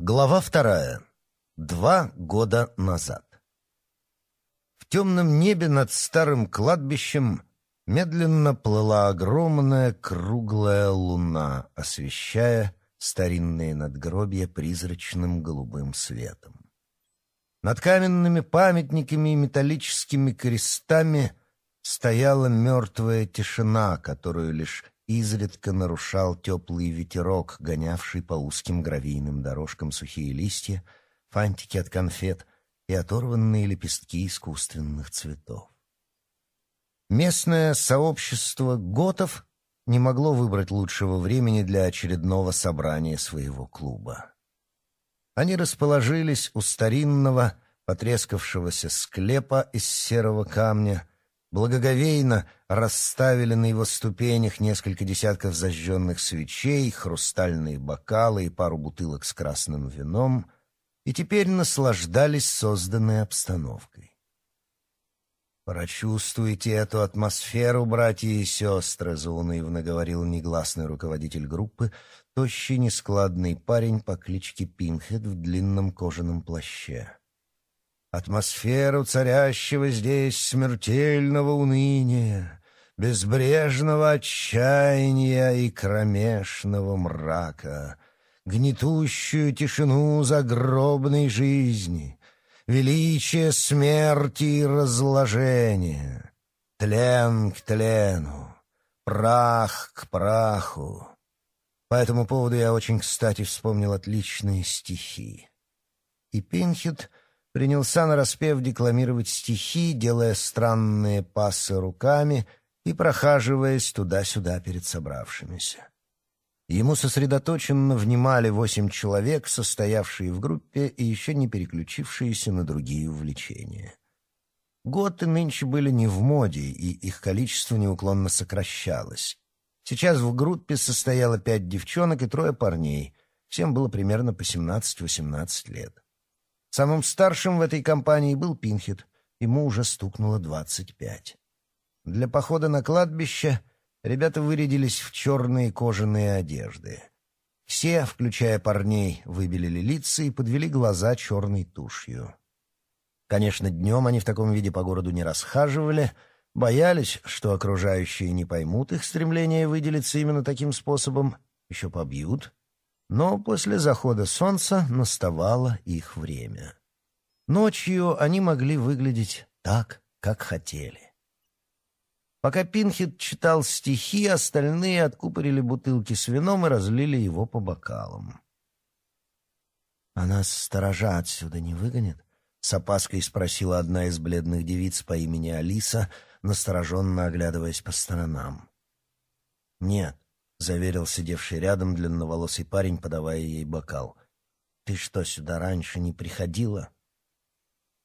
Глава вторая. Два года назад. В темном небе над старым кладбищем медленно плыла огромная круглая луна, освещая старинные надгробья призрачным голубым светом. Над каменными памятниками и металлическими крестами стояла мертвая тишина, которую лишь изредка нарушал теплый ветерок, гонявший по узким гравийным дорожкам сухие листья, фантики от конфет и оторванные лепестки искусственных цветов. Местное сообщество готов не могло выбрать лучшего времени для очередного собрания своего клуба. Они расположились у старинного, потрескавшегося склепа из серого камня, Благоговейно расставили на его ступенях несколько десятков зажженных свечей, хрустальные бокалы и пару бутылок с красным вином, и теперь наслаждались созданной обстановкой. «Прочувствуйте эту атмосферу, братья и сестры», — заунывно говорил негласный руководитель группы, тощий нескладный парень по кличке Пинхед в длинном кожаном плаще атмосферу царящего здесь смертельного уныния, безбрежного отчаяния и кромешного мрака, гнетущую тишину загробной жизни, величие смерти и разложения, тлен к тлену, прах к праху. По этому поводу я очень кстати вспомнил отличные стихи. И Пинхет — принялся нараспев декламировать стихи, делая странные пассы руками и прохаживаясь туда-сюда перед собравшимися. Ему сосредоточенно внимали восемь человек, состоявшие в группе и еще не переключившиеся на другие увлечения. Готы нынче были не в моде, и их количество неуклонно сокращалось. Сейчас в группе состояло пять девчонок и трое парней. Всем было примерно по 17-18 лет. Самым старшим в этой компании был Пинхет, ему уже стукнуло двадцать пять. Для похода на кладбище ребята вырядились в черные кожаные одежды. Все, включая парней, выбелили лица и подвели глаза черной тушью. Конечно, днем они в таком виде по городу не расхаживали, боялись, что окружающие не поймут их стремление выделиться именно таким способом, еще побьют — но после захода солнца наставало их время. Ночью они могли выглядеть так, как хотели. Пока Пинхет читал стихи, остальные откупорили бутылки с вином и разлили его по бокалам. «А нас сторожа отсюда не выгонят?» — с опаской спросила одна из бледных девиц по имени Алиса, настороженно оглядываясь по сторонам. «Нет, заверил сидевший рядом длинноволосый парень, подавая ей бокал. «Ты что, сюда раньше не приходила?»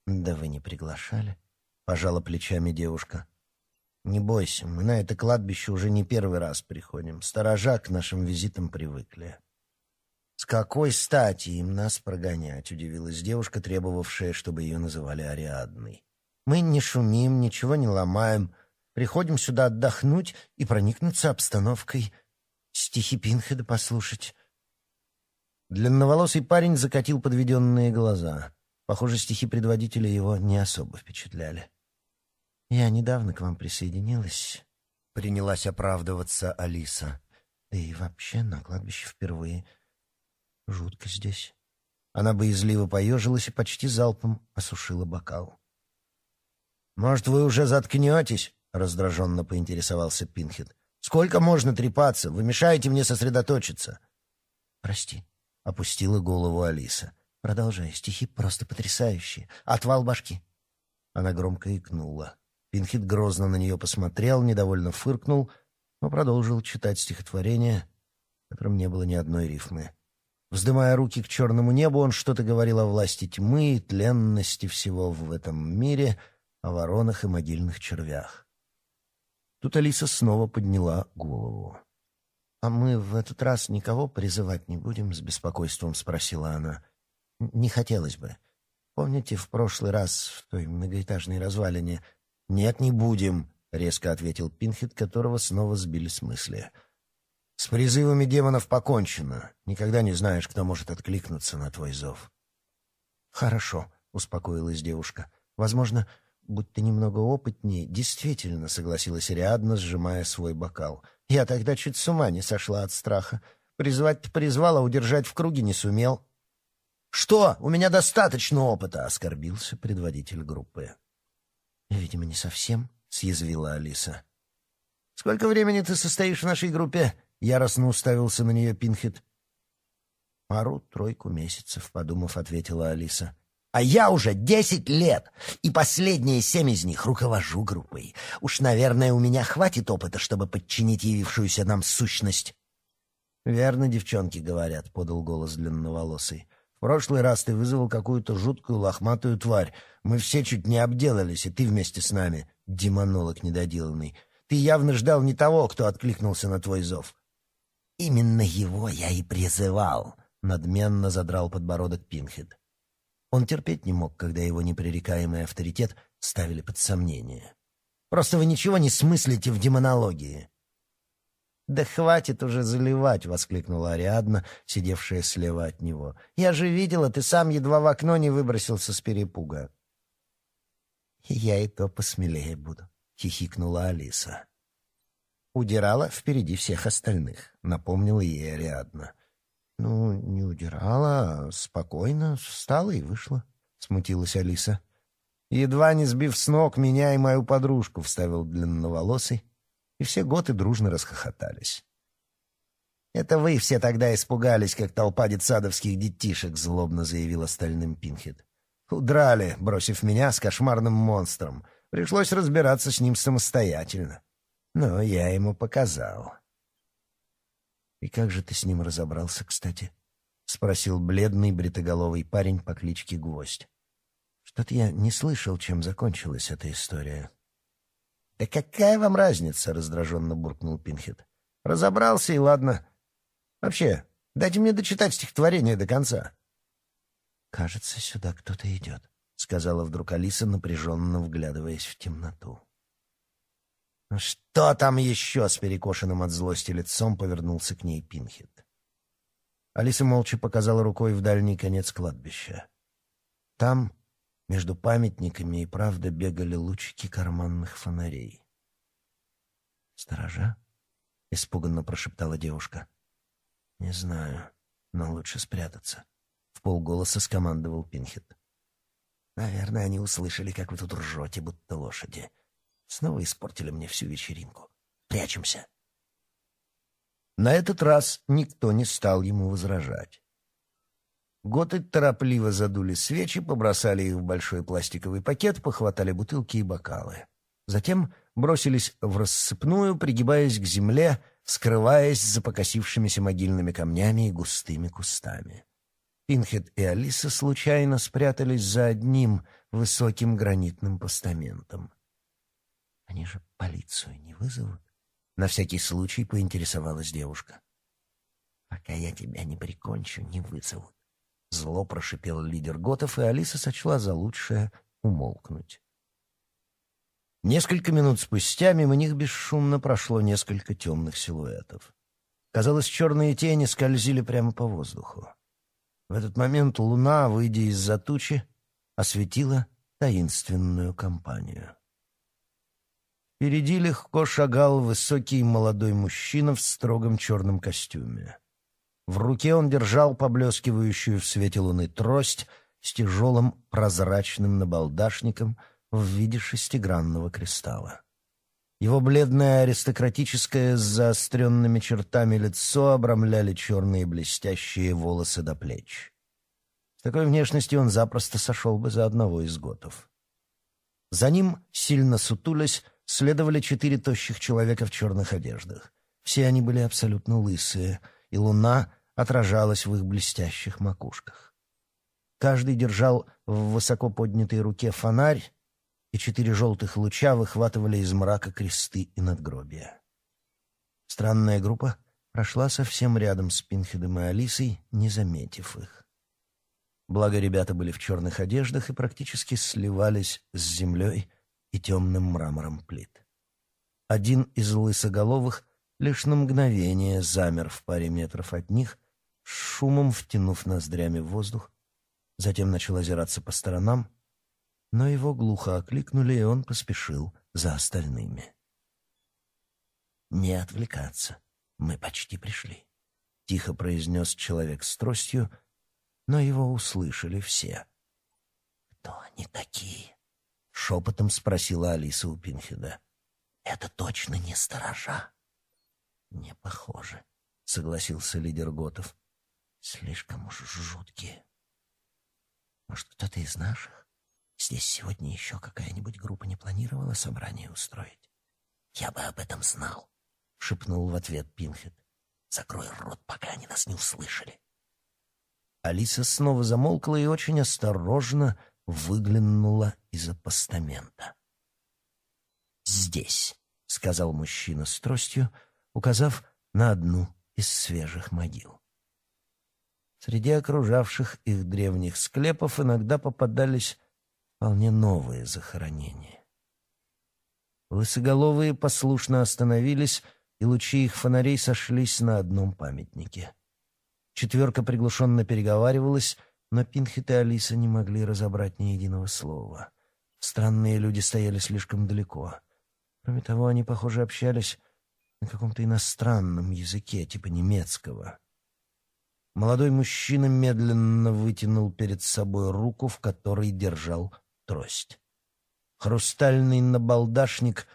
«Да вы не приглашали», — пожала плечами девушка. «Не бойся, мы на это кладбище уже не первый раз приходим. Сторожа к нашим визитам привыкли». «С какой стати им нас прогонять?» — удивилась девушка, требовавшая, чтобы ее называли Ариадной. «Мы не шумим, ничего не ломаем, приходим сюда отдохнуть и проникнуться обстановкой» стихи Пинхеда послушать. Длинноволосый парень закатил подведенные глаза. Похоже, стихи предводителя его не особо впечатляли. «Я недавно к вам присоединилась», — принялась оправдываться Алиса. «Да и вообще на кладбище впервые. Жутко здесь». Она боязливо поежилась и почти залпом осушила бокал. «Может, вы уже заткнетесь?» — раздраженно поинтересовался Пинхед. Сколько можно трепаться? Вы мешаете мне сосредоточиться. Прости, опустила голову Алиса. Продолжай, стихи просто потрясающие. Отвал башки. Она громко икнула. Пинхит грозно на нее посмотрел, недовольно фыркнул, но продолжил читать стихотворение, в котором не было ни одной рифмы. Вздымая руки к черному небу, он что-то говорил о власти тьмы и тленности всего в этом мире, о воронах и могильных червях. Тут Алиса снова подняла голову. «А мы в этот раз никого призывать не будем?» — с беспокойством спросила она. «Не хотелось бы. Помните, в прошлый раз в той многоэтажной развалине...» «Нет, не будем», — резко ответил Пинхет, которого снова сбили с мысли. «С призывами демонов покончено. Никогда не знаешь, кто может откликнуться на твой зов». «Хорошо», — успокоилась девушка. «Возможно, будто немного опытнее, действительно согласилась Риадна, сжимая свой бокал. Я тогда чуть с ума не сошла от страха. Призвать-то призвала, удержать в круге не сумел. «Что? У меня достаточно опыта!» — оскорбился предводитель группы. «Видимо, не совсем», — съязвила Алиса. «Сколько времени ты состоишь в нашей группе?» — яростно уставился на нее Пинхет. «Пару-тройку месяцев», — подумав, ответила Алиса. — а я уже 10 лет, и последние семь из них руковожу группой. Уж, наверное, у меня хватит опыта, чтобы подчинить явившуюся нам сущность. «Верно, девчонки говорят», — подал голос длинноволосый. «В прошлый раз ты вызвал какую-то жуткую лохматую тварь. Мы все чуть не обделались, и ты вместе с нами, демонолог недоделанный. Ты явно ждал не того, кто откликнулся на твой зов». «Именно его я и призывал», — надменно задрал подбородок Пинхед. Он терпеть не мог, когда его непререкаемый авторитет ставили под сомнение. «Просто вы ничего не смыслите в демонологии!» «Да хватит уже заливать!» — воскликнула Ариадна, сидевшая слева от него. «Я же видела, ты сам едва в окно не выбросился с перепуга!» «Я и то посмелее буду!» — хихикнула Алиса. Удирала впереди всех остальных, напомнила ей Ариадна. — ну, не удирала, спокойно встала и вышла», — смутилась Алиса. «Едва не сбив с ног меня и мою подружку», — вставил длинноволосый, и все готы дружно расхохотались. «Это вы все тогда испугались, как толпа детсадовских детишек», — злобно заявил остальным Пинхед. «Удрали, бросив меня с кошмарным монстром. Пришлось разбираться с ним самостоятельно. Но я ему показал». «И как же ты с ним разобрался, кстати?» — спросил бледный бритоголовый парень по кличке Гвоздь. «Что-то я не слышал, чем закончилась эта история». «Да какая вам разница?» — раздраженно буркнул Пинхет. «Разобрался и ладно. Вообще, дайте мне дочитать стихотворение до конца». «Кажется, сюда кто-то идет», — сказала вдруг Алиса, напряженно вглядываясь в темноту. «Что там еще?» — с перекошенным от злости лицом повернулся к ней Пинхет. Алиса молча показала рукой в дальний конец кладбища. Там, между памятниками и правда, бегали лучики карманных фонарей. «Сторожа?» — испуганно прошептала девушка. «Не знаю, но лучше спрятаться», — в полголоса скомандовал Пинхет. «Наверное, они услышали, как вы тут ржете, будто лошади», Снова испортили мне всю вечеринку. Прячемся. На этот раз никто не стал ему возражать. Готы торопливо задули свечи, побросали их в большой пластиковый пакет, похватали бутылки и бокалы. Затем бросились в рассыпную, пригибаясь к земле, скрываясь за покосившимися могильными камнями и густыми кустами. Пинхет и Алиса случайно спрятались за одним высоким гранитным постаментом. Они же полицию не вызовут. На всякий случай поинтересовалась девушка. Пока я тебя не прикончу, не вызовут. Зло прошипел лидер Готов, и Алиса сочла за лучшее умолкнуть. Несколько минут спустя мимо них бесшумно прошло несколько темных силуэтов. Казалось, черные тени скользили прямо по воздуху. В этот момент луна, выйдя из-за тучи, осветила таинственную компанию. Впереди легко шагал высокий молодой мужчина в строгом черном костюме. В руке он держал поблескивающую в свете луны трость с тяжелым прозрачным набалдашником в виде шестигранного кристалла. Его бледное аристократическое с заостренными чертами лицо обрамляли черные блестящие волосы до плеч. С такой внешностью он запросто сошел бы за одного из готов. За ним, сильно сутулясь, следовали четыре тощих человека в черных одеждах. Все они были абсолютно лысые, и луна отражалась в их блестящих макушках. Каждый держал в высоко поднятой руке фонарь, и четыре желтых луча выхватывали из мрака кресты и надгробия. Странная группа прошла совсем рядом с Пинхедом и Алисой, не заметив их. Благо ребята были в черных одеждах и практически сливались с землей, и темным мрамором плит. Один из лысоголовых лишь на мгновение замер в паре метров от них, шумом втянув ноздрями воздух, затем начал озираться по сторонам, но его глухо окликнули, и он поспешил за остальными. «Не отвлекаться, мы почти пришли», — тихо произнес человек с тростью, но его услышали все. «Кто они такие?» — шепотом спросила Алиса у Пинхеда. «Это точно не сторожа?» «Не похоже», — согласился лидер Готов. «Слишком уж жуткие». «Может, кто-то из наших? Здесь сегодня еще какая-нибудь группа не планировала собрание устроить?» «Я бы об этом знал», — шепнул в ответ Пинхед. «Закрой рот, пока они нас не услышали». Алиса снова замолкла и очень осторожно выглянула из-за «Здесь», — сказал мужчина с тростью, указав на одну из свежих могил. Среди окружавших их древних склепов иногда попадались вполне новые захоронения. Лысоголовые послушно остановились, и лучи их фонарей сошлись на одном памятнике. Четверка приглушенно переговаривалась, но Пинхет и Алиса не могли разобрать ни единого слова — Странные люди стояли слишком далеко. Кроме того, они, похоже, общались на каком-то иностранном языке, типа немецкого. Молодой мужчина медленно вытянул перед собой руку, в которой держал трость. Хрустальный набалдашник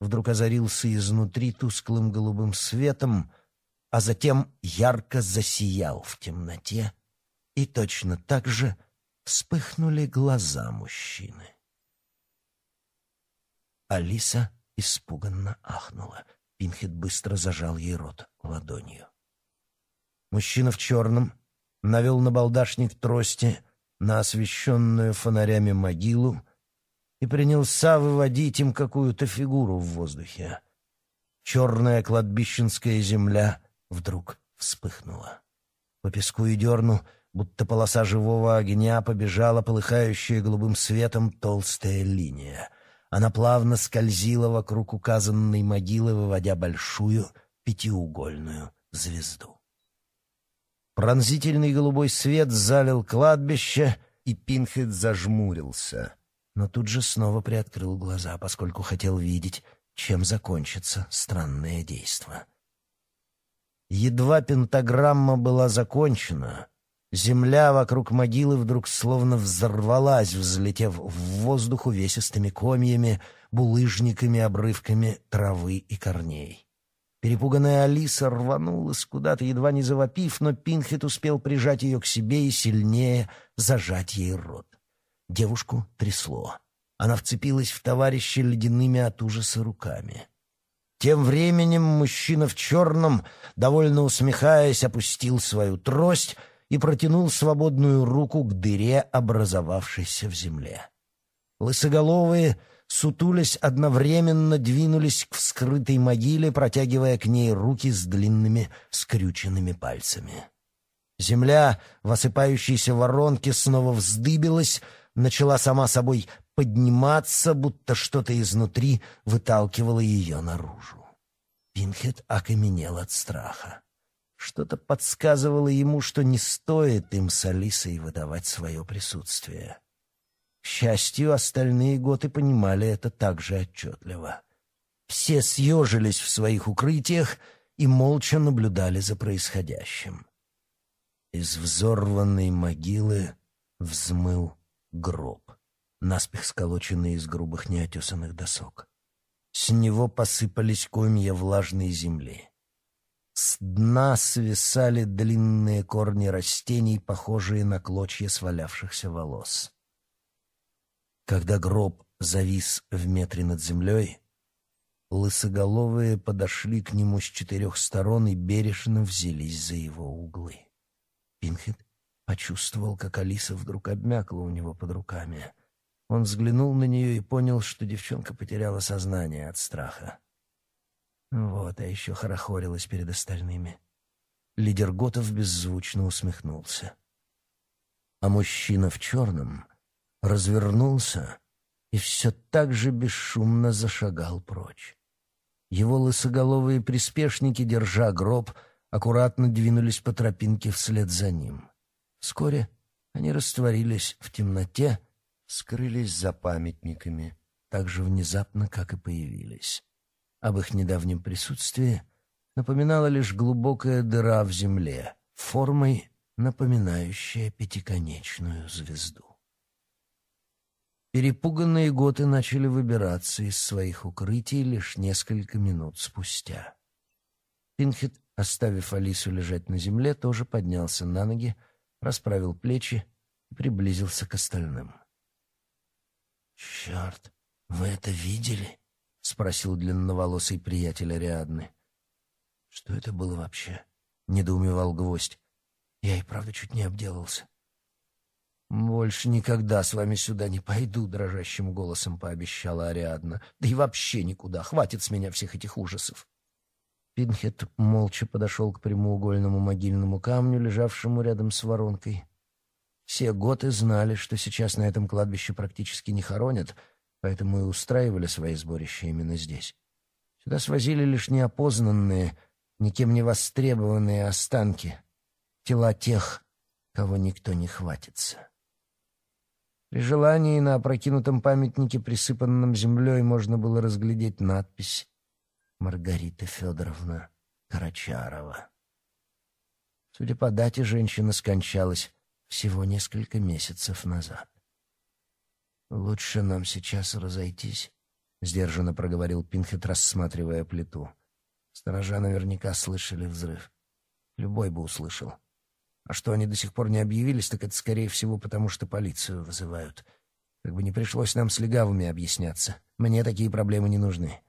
вдруг озарился изнутри тусклым голубым светом, а затем ярко засиял в темноте, и точно так же вспыхнули глаза мужчины. Алиса испуганно ахнула. Пинхет быстро зажал ей рот ладонью. Мужчина в черном навел на балдашник трости на освещенную фонарями могилу и принялся выводить им какую-то фигуру в воздухе. Черная кладбищенская земля вдруг вспыхнула. По песку и дерну — будто полоса живого огня побежала полыхающая голубым светом толстая линия. Она плавно скользила вокруг указанной могилы, выводя большую пятиугольную звезду. Пронзительный голубой свет залил кладбище, и Пинхет зажмурился, но тут же снова приоткрыл глаза, поскольку хотел видеть, чем закончится странное действо. Едва пентаграмма была закончена — Земля вокруг могилы вдруг словно взорвалась, взлетев в воздух увесистыми комьями, булыжниками, обрывками травы и корней. Перепуганная Алиса рванулась куда-то, едва не завопив, но Пинхет успел прижать ее к себе и сильнее зажать ей рот. Девушку трясло. Она вцепилась в товарища ледяными от ужаса руками. Тем временем мужчина в черном, довольно усмехаясь, опустил свою трость — и протянул свободную руку к дыре, образовавшейся в земле. Лысоголовые, сутулясь, одновременно двинулись к вскрытой могиле, протягивая к ней руки с длинными скрюченными пальцами. Земля в осыпающейся воронке снова вздыбилась, начала сама собой подниматься, будто что-то изнутри выталкивало ее наружу. Пинхет окаменел от страха. Что-то подсказывало ему, что не стоит им с Алисой выдавать свое присутствие. К счастью, остальные готы понимали это так же отчетливо. Все съежились в своих укрытиях и молча наблюдали за происходящим. Из взорванной могилы взмыл гроб, наспех сколоченный из грубых неотесанных досок. С него посыпались комья влажной земли — с дна свисали длинные корни растений, похожие на клочья свалявшихся волос. Когда гроб завис в метре над землей, лысоголовые подошли к нему с четырех сторон и бережно взялись за его углы. Пинхет почувствовал, как Алиса вдруг обмякла у него под руками. Он взглянул на нее и понял, что девчонка потеряла сознание от страха. Вот, а еще хорохорилась перед остальными. Лидер Готов беззвучно усмехнулся. А мужчина в черном развернулся и все так же бесшумно зашагал прочь. Его лысоголовые приспешники, держа гроб, аккуратно двинулись по тропинке вслед за ним. Вскоре они растворились в темноте, скрылись за памятниками, так же внезапно, как и появились об их недавнем присутствии напоминала лишь глубокая дыра в земле, формой напоминающая пятиконечную звезду. Перепуганные готы начали выбираться из своих укрытий лишь несколько минут спустя. Пинхет, оставив Алису лежать на земле, тоже поднялся на ноги, расправил плечи и приблизился к остальным. «Черт, вы это видели?» — спросил длинноволосый приятель Ариадны. «Что это было вообще?» — недоумевал гвоздь. «Я и правда чуть не обделался». «Больше никогда с вами сюда не пойду», — дрожащим голосом пообещала Ариадна. «Да и вообще никуда. Хватит с меня всех этих ужасов». Пинхет молча подошел к прямоугольному могильному камню, лежавшему рядом с воронкой. Все готы знали, что сейчас на этом кладбище практически не хоронят — поэтому и устраивали свои сборища именно здесь. Сюда свозили лишь неопознанные, никем не востребованные останки, тела тех, кого никто не хватится. При желании на опрокинутом памятнике, присыпанном землей, можно было разглядеть надпись «Маргарита Федоровна Карачарова». Судя по дате, женщина скончалась всего несколько месяцев назад. Лучше нам сейчас разойтись, сдержанно проговорил Пинхет, рассматривая плиту. Сторожа наверняка слышали взрыв. Любой бы услышал. А что они до сих пор не объявились, так это скорее всего потому, что полицию вызывают. Как бы не пришлось нам с легавыми объясняться. Мне такие проблемы не нужны.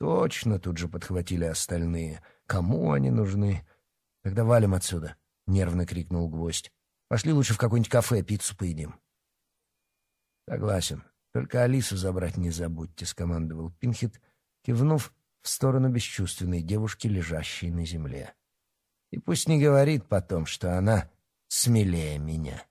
Точно, тут же подхватили остальные. Кому они нужны? Тогда валим отсюда, нервно крикнул гвоздь. Пошли лучше в какое-нибудь кафе пиццу поедим. Согласен. Только Алису забрать не забудьте, скомандовал Пинхет, кивнув в сторону бесчувственной девушки, лежащей на земле. И пусть не говорит потом, что она смелее меня.